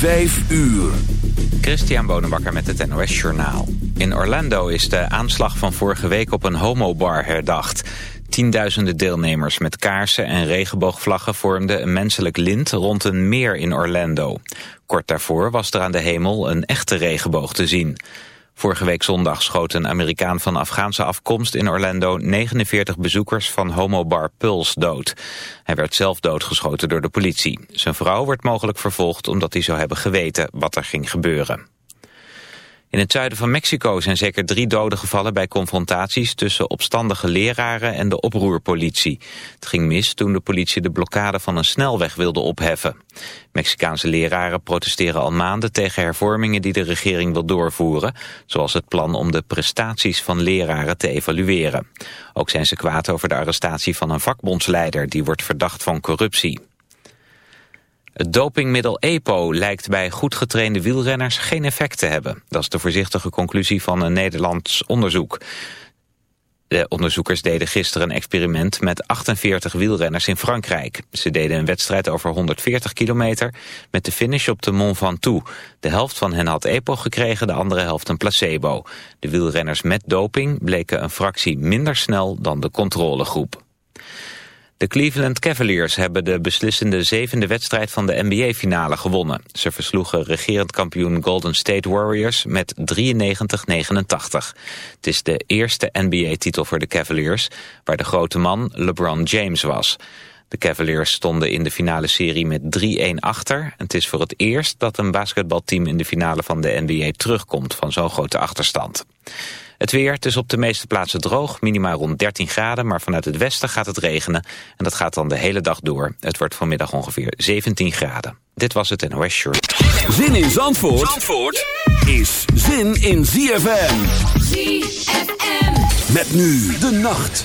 Vijf uur. Christian Bonenbakker met het NOS Journaal. In Orlando is de aanslag van vorige week op een homobar herdacht. Tienduizenden deelnemers met kaarsen en regenboogvlaggen vormden een menselijk lint rond een meer in Orlando. Kort daarvoor was er aan de hemel een echte regenboog te zien. Vorige week zondag schoot een Amerikaan van Afghaanse afkomst in Orlando 49 bezoekers van homobar Pulse dood. Hij werd zelf doodgeschoten door de politie. Zijn vrouw wordt mogelijk vervolgd omdat hij zou hebben geweten wat er ging gebeuren. In het zuiden van Mexico zijn zeker drie doden gevallen bij confrontaties tussen opstandige leraren en de oproerpolitie. Het ging mis toen de politie de blokkade van een snelweg wilde opheffen. Mexicaanse leraren protesteren al maanden tegen hervormingen die de regering wil doorvoeren, zoals het plan om de prestaties van leraren te evalueren. Ook zijn ze kwaad over de arrestatie van een vakbondsleider die wordt verdacht van corruptie. Het dopingmiddel EPO lijkt bij goed getrainde wielrenners geen effect te hebben. Dat is de voorzichtige conclusie van een Nederlands onderzoek. De onderzoekers deden gisteren een experiment met 48 wielrenners in Frankrijk. Ze deden een wedstrijd over 140 kilometer met de finish op de Mont Ventoux. De helft van hen had EPO gekregen, de andere helft een placebo. De wielrenners met doping bleken een fractie minder snel dan de controlegroep. De Cleveland Cavaliers hebben de beslissende zevende wedstrijd van de NBA-finale gewonnen. Ze versloegen regerend kampioen Golden State Warriors met 93-89. Het is de eerste NBA-titel voor de Cavaliers, waar de grote man LeBron James was. De Cavaliers stonden in de finale serie met 3-1 achter. Het is voor het eerst dat een basketbalteam in de finale van de NBA terugkomt van zo'n grote achterstand. Het weer, het is op de meeste plaatsen droog, minimaal rond 13 graden, maar vanuit het westen gaat het regenen en dat gaat dan de hele dag door. Het wordt vanmiddag ongeveer 17 graden. Dit was het NOS Shirt. Zin in Zandvoort, Zandvoort is zin in ZFM. ZFM. Met nu de nacht.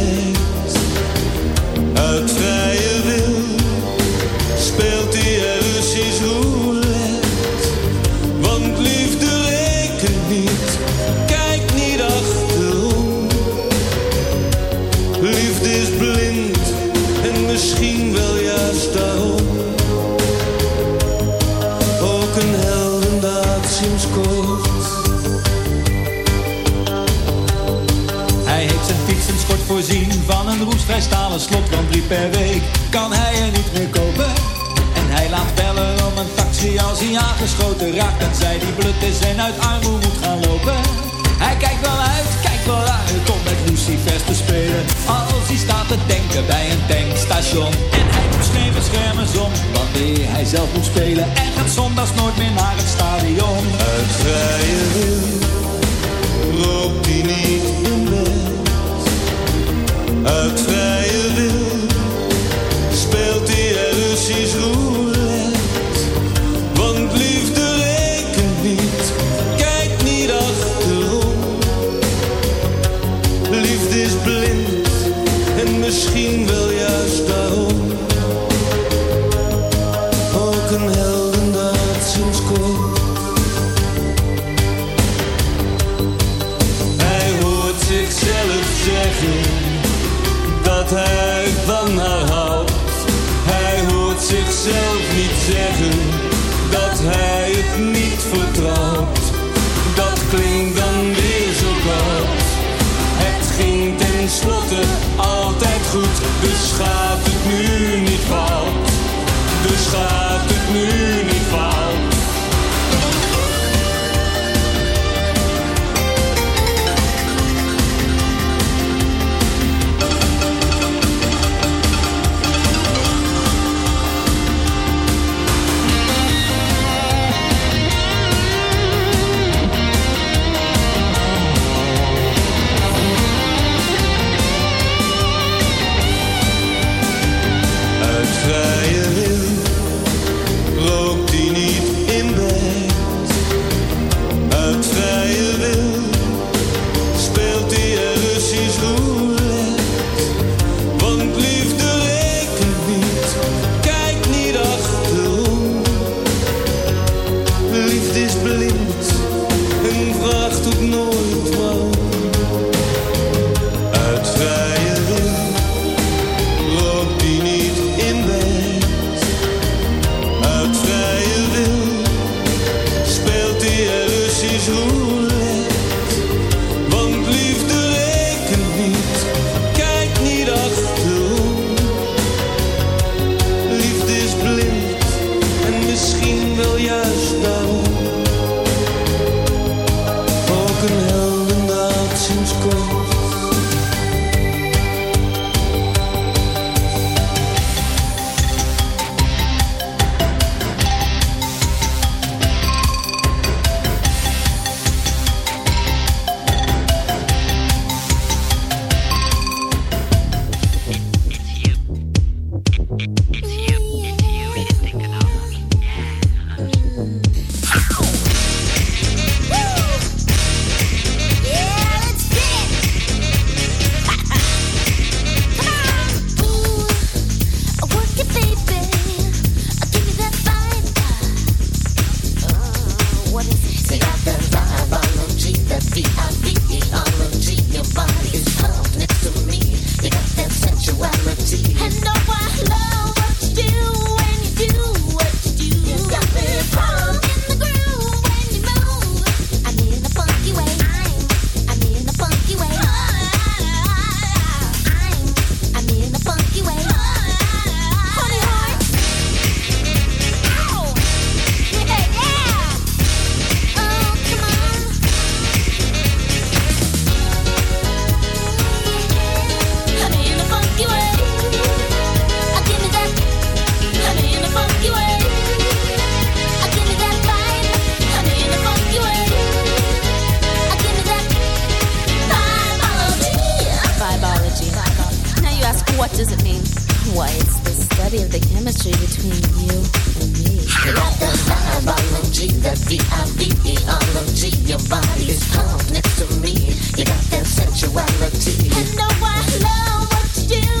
uit vrije van een roestvrij stalen slot, want drie per week kan hij er niet meer kopen. En hij laat bellen om een taxi als hij aangeschoten raakt en zij die blut is en uit armoede moet gaan lopen. Hij kijkt wel uit, kijkt wel uit om met Lucifers te spelen. Als hij staat te denken bij een tankstation. En hij moet geen beschermers om wanneer hij zelf moet spelen. En gaat zondags nooit meer naar het stadion. doesn't mean why it's the study of the chemistry between you and me. You got the biology, the V-I-V-E-R-O-G. Your body is pumped next to me. You got that sensuality. And know I love what you do.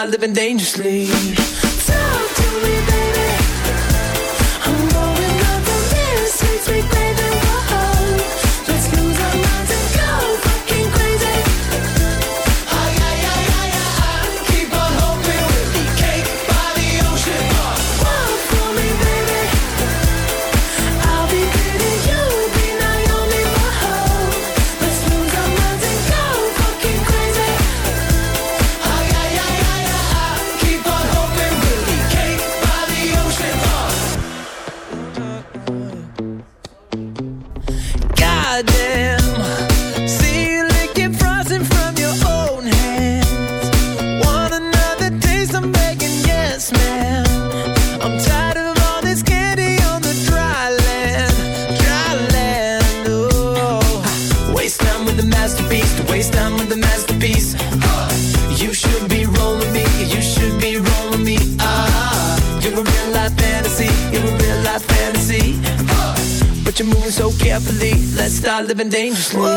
Uh, living dangerously. And dangerously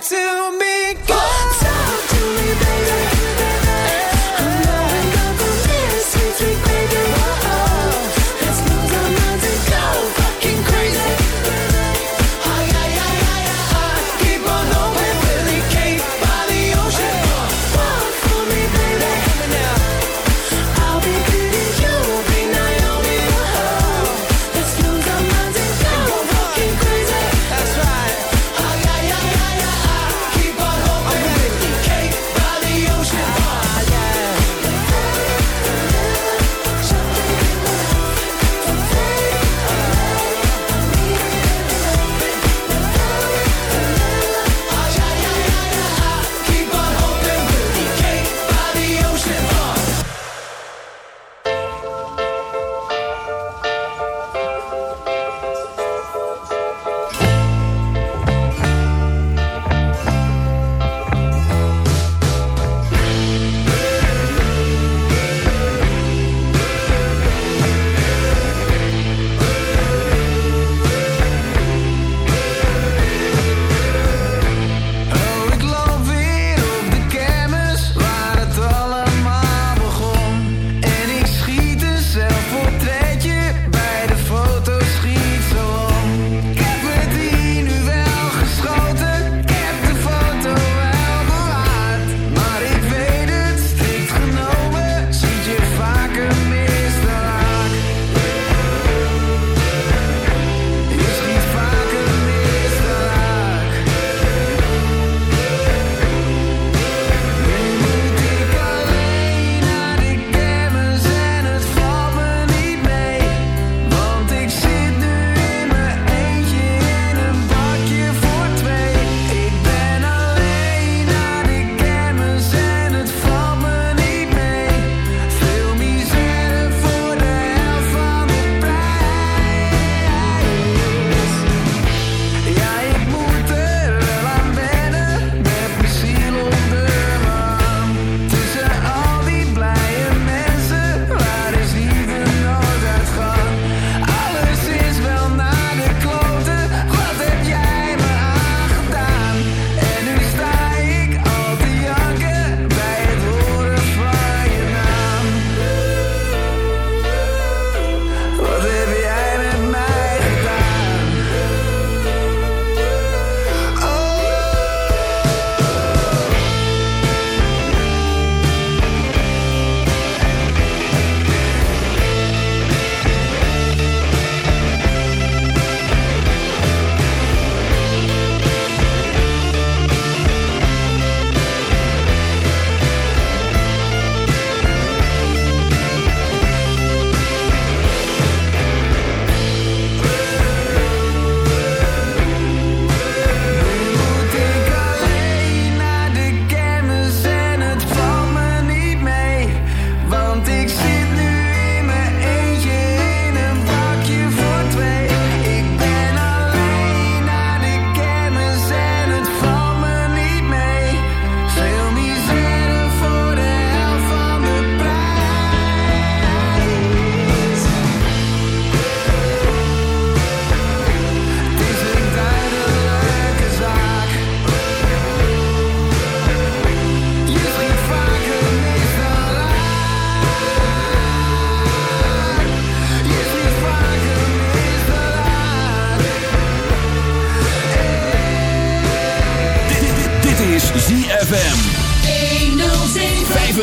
to me, girl.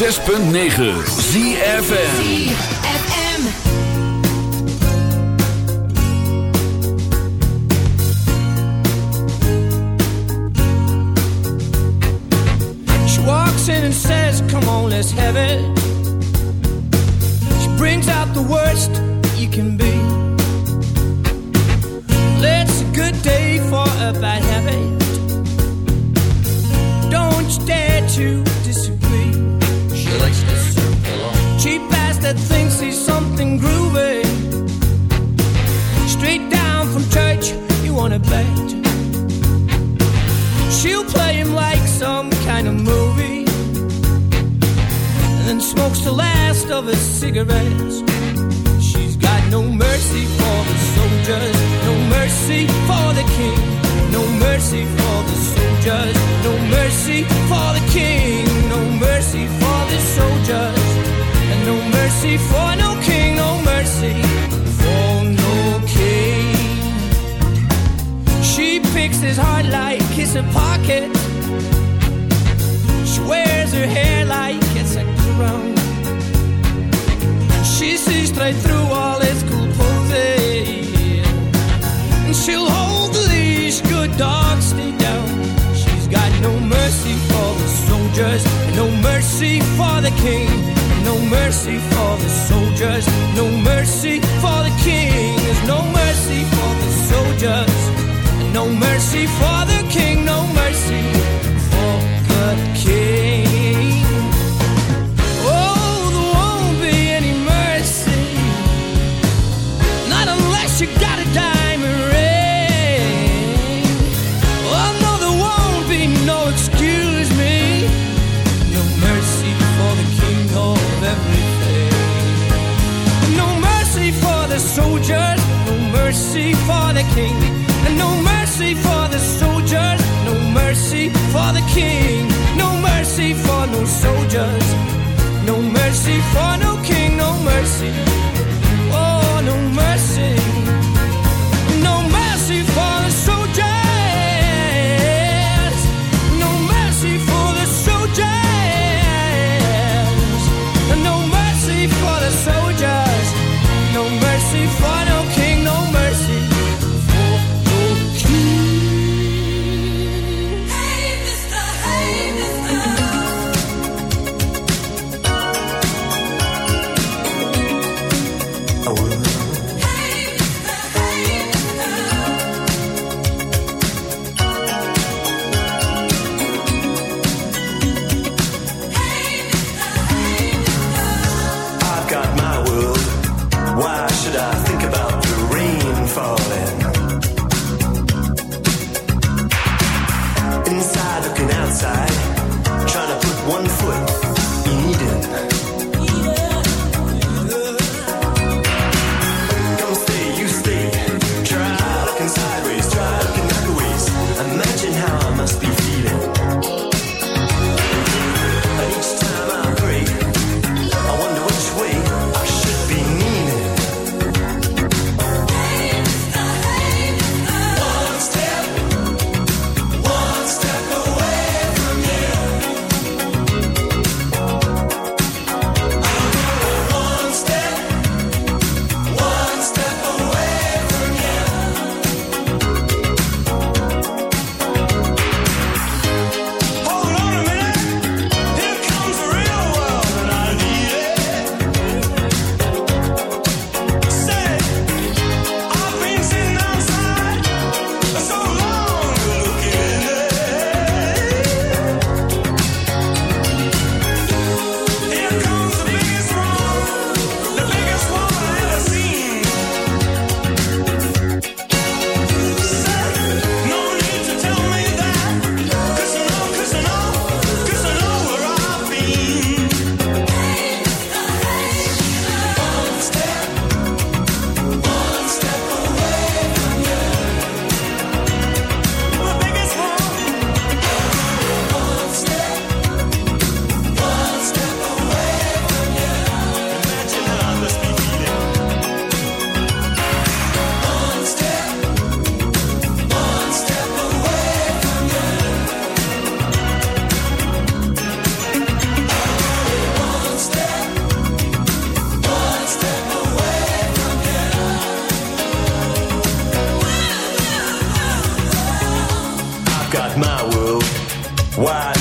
106.9 ZFN mercy for the king, no mercy for the soldiers. keep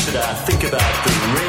should I think about the rain?